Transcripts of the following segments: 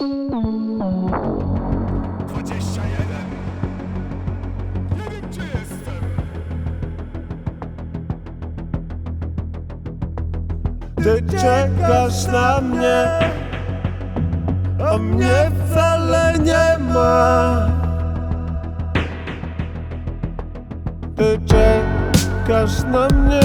Ty czekasz na mnie, a mnie wcale nie ma. Ty czekasz na mnie,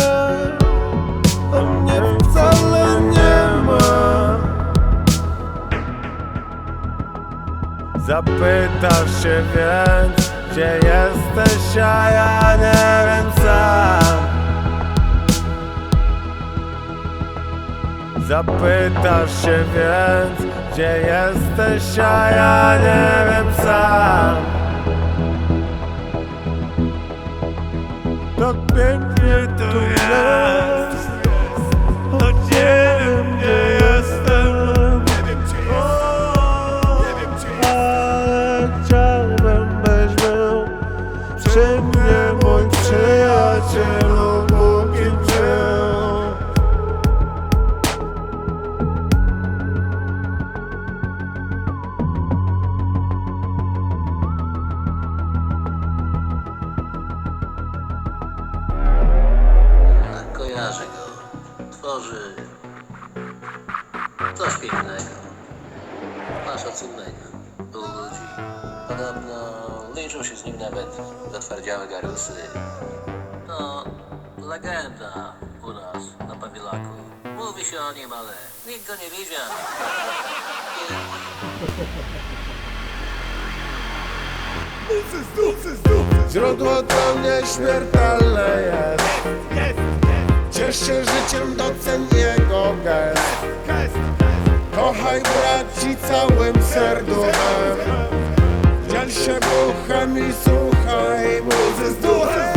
Zapytasz się więc, gdzie jesteś, a ja nie wiem sam. Zapytasz się więc, gdzie jesteś, a ja nie wiem sam. Tak pięknie tu jest, Tworzy coś pięknego. Ma szacunek u ludzi. Podobno liczą się z nim nawet zatwardziałe garusy. No, legenda u nas na Pawilaku. Mówi się o nim, ale nikt go nie widział. Źródło to nieśmiertelne jest. Jest, się życiem, doceń jego gest. Kochaj braci całym serduchem. Dziel się buchem i słuchaj muzy z duchem.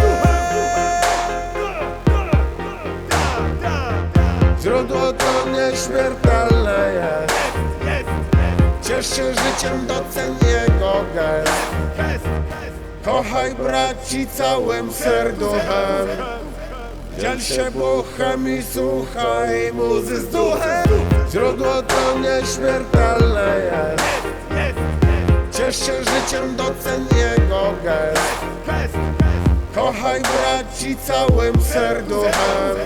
Źródło to nieśmiertelne jest. Ciesz się życiem, doceń jego gest. Kochaj braci całym serduchem Dziel się buchem i słuchaj muzy z duchem. Źródło to nieśmiertelne jest. Ciesz się życiem, doceń jego gest. Kochaj braci całym serduchem